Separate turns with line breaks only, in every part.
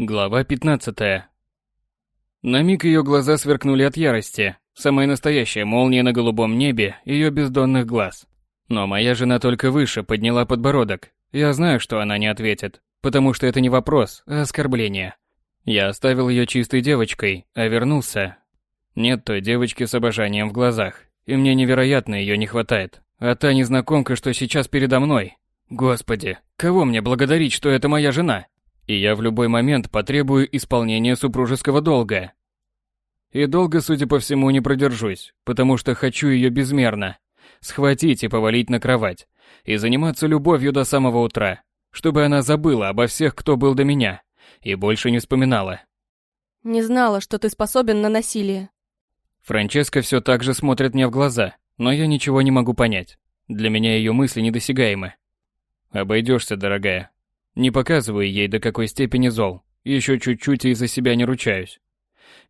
Глава 15. На миг ее глаза сверкнули от ярости. Самая настоящая молния на голубом небе ее бездонных глаз. Но моя жена только выше подняла подбородок. Я знаю, что она не ответит, потому что это не вопрос, а оскорбление. Я оставил ее чистой девочкой, а вернулся. Нет той девочки с обожанием в глазах, и мне невероятно ее не хватает. А та незнакомка, что сейчас передо мной. Господи, кого мне благодарить, что это моя жена? И я в любой момент потребую исполнения супружеского долга. И долго, судя по всему, не продержусь, потому что хочу ее безмерно. Схватить и повалить на кровать. И заниматься любовью до самого утра, чтобы она забыла обо всех, кто был до меня, и больше не вспоминала.
Не знала, что ты способен на насилие.
Франческа все так же смотрит мне в глаза, но я ничего не могу понять. Для меня ее мысли недосягаемы. Обойдешься, дорогая. Не показываю ей, до какой степени зол. Еще чуть-чуть и за себя не ручаюсь.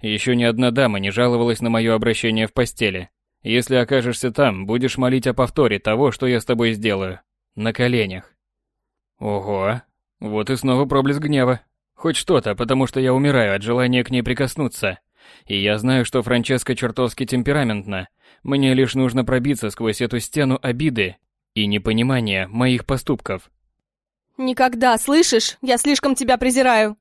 Еще ни одна дама не жаловалась на мое обращение в постели. Если окажешься там, будешь молить о повторе того, что я с тобой сделаю. На коленях. Ого. Вот и снова проблеск гнева. Хоть что-то, потому что я умираю от желания к ней прикоснуться. И я знаю, что Франческа чертовски темпераментна. Мне лишь нужно пробиться сквозь эту стену обиды и непонимания моих поступков.
Никогда, слышишь? Я слишком тебя презираю.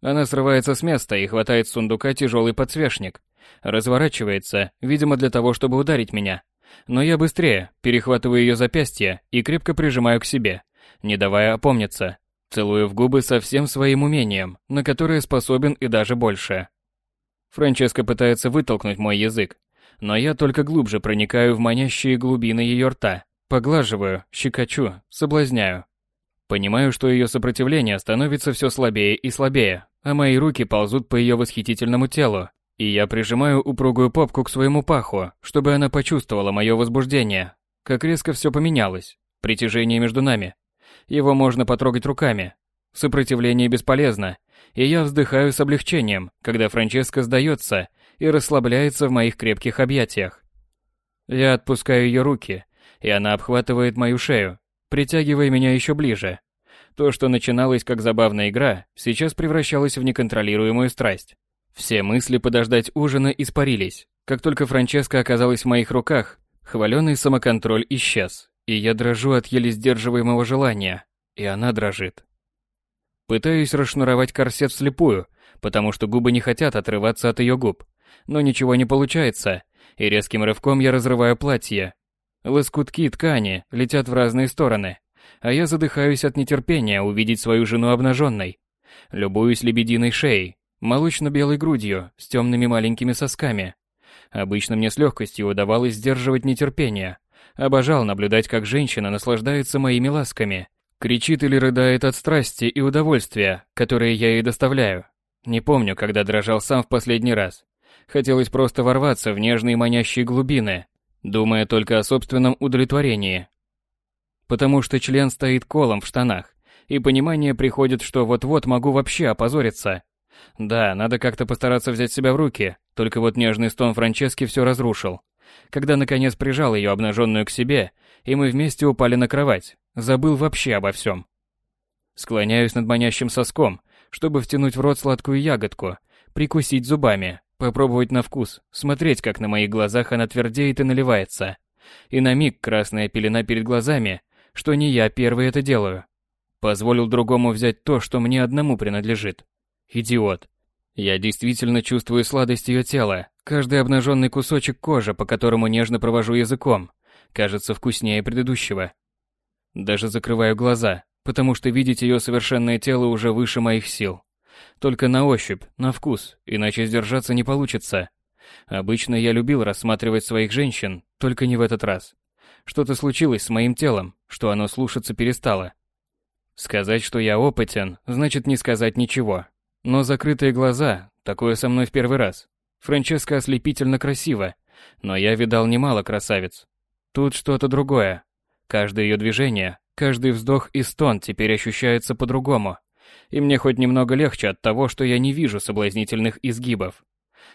Она срывается с места и хватает с сундука тяжелый подсвечник. Разворачивается, видимо, для того, чтобы ударить меня. Но я быстрее, перехватываю ее запястье и крепко прижимаю к себе, не давая опомниться. Целую в губы со всем своим умением, на которое способен и даже больше. Франческа пытается вытолкнуть мой язык, но я только глубже проникаю в манящие глубины ее рта, поглаживаю, щекочу, соблазняю. Понимаю, что ее сопротивление становится все слабее и слабее, а мои руки ползут по ее восхитительному телу, и я прижимаю упругую попку к своему паху, чтобы она почувствовала мое возбуждение. Как резко все поменялось. Притяжение между нами. Его можно потрогать руками. Сопротивление бесполезно, и я вздыхаю с облегчением, когда Франческа сдается и расслабляется в моих крепких объятиях. Я отпускаю ее руки, и она обхватывает мою шею, притягивая меня еще ближе. То, что начиналось как забавная игра, сейчас превращалось в неконтролируемую страсть. Все мысли подождать ужина испарились. Как только Франческа оказалась в моих руках, хваленый самоконтроль исчез, и я дрожу от еле сдерживаемого желания, и она дрожит. Пытаюсь расшнуровать корсет вслепую, потому что губы не хотят отрываться от ее губ, но ничего не получается, и резким рывком я разрываю платье, Лоскутки ткани летят в разные стороны, а я задыхаюсь от нетерпения увидеть свою жену обнаженной. Любуюсь лебединой шеей, молочно-белой грудью с темными маленькими сосками. Обычно мне с легкостью удавалось сдерживать нетерпение. Обожал наблюдать, как женщина наслаждается моими ласками, кричит или рыдает от страсти и удовольствия, которые я ей доставляю. Не помню, когда дрожал сам в последний раз. Хотелось просто ворваться в нежные манящие глубины, думая только о собственном удовлетворении. Потому что член стоит колом в штанах, и понимание приходит, что вот-вот могу вообще опозориться. Да, надо как-то постараться взять себя в руки, только вот нежный стон Франчески все разрушил. Когда наконец прижал ее обнаженную к себе, и мы вместе упали на кровать, забыл вообще обо всем. Склоняюсь над манящим соском, чтобы втянуть в рот сладкую ягодку, прикусить зубами, Попробовать на вкус, смотреть, как на моих глазах она твердеет и наливается. И на миг красная пелена перед глазами, что не я первый это делаю. Позволил другому взять то, что мне одному принадлежит. Идиот. Я действительно чувствую сладость ее тела. Каждый обнаженный кусочек кожи, по которому нежно провожу языком, кажется вкуснее предыдущего. Даже закрываю глаза, потому что видеть ее совершенное тело уже выше моих сил. Только на ощупь, на вкус, иначе сдержаться не получится. Обычно я любил рассматривать своих женщин, только не в этот раз. Что-то случилось с моим телом, что оно слушаться перестало. Сказать, что я опытен, значит не сказать ничего. Но закрытые глаза, такое со мной в первый раз. Франческа ослепительно красива, но я видал немало красавиц. Тут что-то другое. Каждое ее движение, каждый вздох и стон теперь ощущается по-другому и мне хоть немного легче от того, что я не вижу соблазнительных изгибов.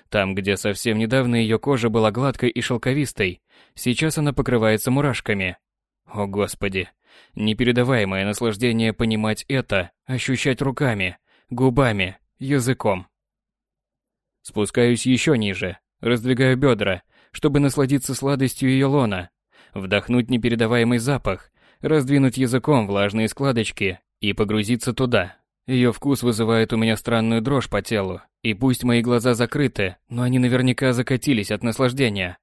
Там, где совсем недавно ее кожа была гладкой и шелковистой, сейчас она покрывается мурашками. О господи, непередаваемое наслаждение понимать это, ощущать руками, губами, языком. Спускаюсь еще ниже, раздвигаю бедра, чтобы насладиться сладостью ее лона, вдохнуть непередаваемый запах, раздвинуть языком влажные складочки и погрузиться туда. Ее вкус вызывает у меня странную дрожь по телу, и пусть мои глаза закрыты, но они наверняка закатились от наслаждения.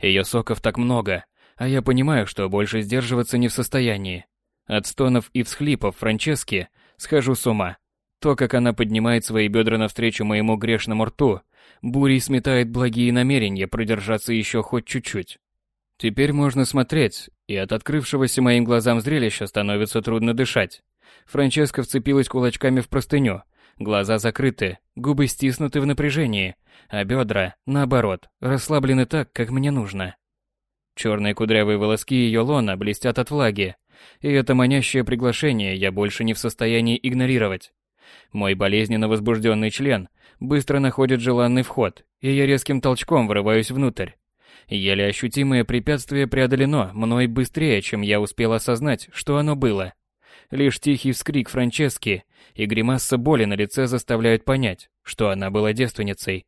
Ее соков так много, а я понимаю, что больше сдерживаться не в состоянии. От стонов и всхлипов Франчески схожу с ума. То, как она поднимает свои бедра навстречу моему грешному рту, бурей сметает благие намерения продержаться еще хоть чуть-чуть. Теперь можно смотреть, и от открывшегося моим глазам зрелища становится трудно дышать. Франческа вцепилась кулачками в простыню, глаза закрыты, губы стиснуты в напряжении, а бедра, наоборот, расслаблены так, как мне нужно. Черные кудрявые волоски ее лона блестят от влаги, и это манящее приглашение я больше не в состоянии игнорировать. Мой болезненно возбужденный член быстро находит желанный вход, и я резким толчком врываюсь внутрь. Еле ощутимое препятствие преодолено мной быстрее, чем я успел осознать, что оно было. Лишь тихий вскрик Франчески и гримаса боли на лице заставляют понять, что она была девственницей.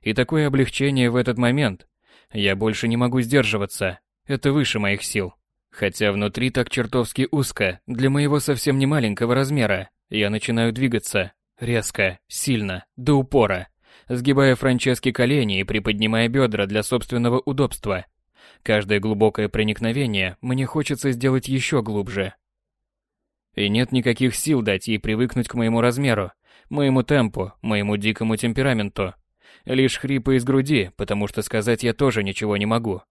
И такое облегчение в этот момент. Я больше не могу сдерживаться. Это выше моих сил. Хотя внутри так чертовски узко, для моего совсем не маленького размера, я начинаю двигаться. Резко, сильно, до упора. Сгибая Франчески колени и приподнимая бедра для собственного удобства. Каждое глубокое проникновение мне хочется сделать еще глубже. И нет никаких сил дать ей привыкнуть к моему размеру, моему темпу, моему дикому темпераменту. Лишь хрипы из груди, потому что сказать я тоже ничего не могу.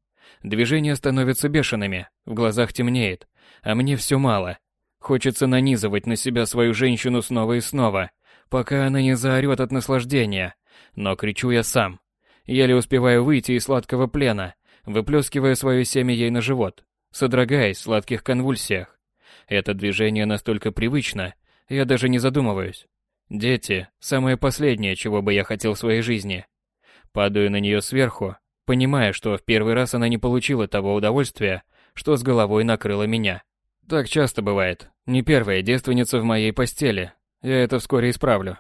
Движения становятся бешеными, в глазах темнеет, а мне все мало. Хочется нанизывать на себя свою женщину снова и снова, пока она не заорет от наслаждения. Но кричу я сам. Еле успеваю выйти из сладкого плена, выплескивая свое семя ей на живот, содрогаясь в сладких конвульсиях. Это движение настолько привычно, я даже не задумываюсь. Дети – самое последнее, чего бы я хотел в своей жизни. Падаю на нее сверху, понимая, что в первый раз она не получила того удовольствия, что с головой накрыло меня. Так часто бывает. Не первая девственница в моей постели. Я это вскоре исправлю.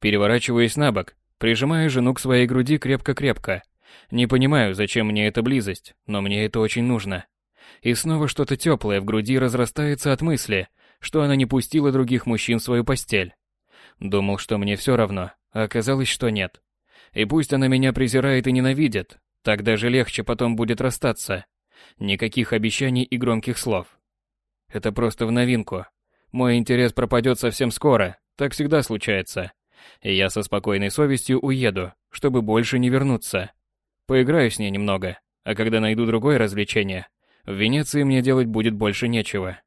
Переворачиваюсь на бок, прижимаю жену к своей груди крепко-крепко. Не понимаю, зачем мне эта близость, но мне это очень нужно. И снова что-то теплое в груди разрастается от мысли, что она не пустила других мужчин в свою постель. Думал, что мне все равно, а оказалось, что нет. И пусть она меня презирает и ненавидит, так даже легче потом будет расстаться. Никаких обещаний и громких слов. Это просто в новинку. Мой интерес пропадет совсем скоро, так всегда случается. И я со спокойной совестью уеду, чтобы больше не вернуться. Поиграю с ней немного, а когда найду другое развлечение, в Венеции мне делать будет больше нечего.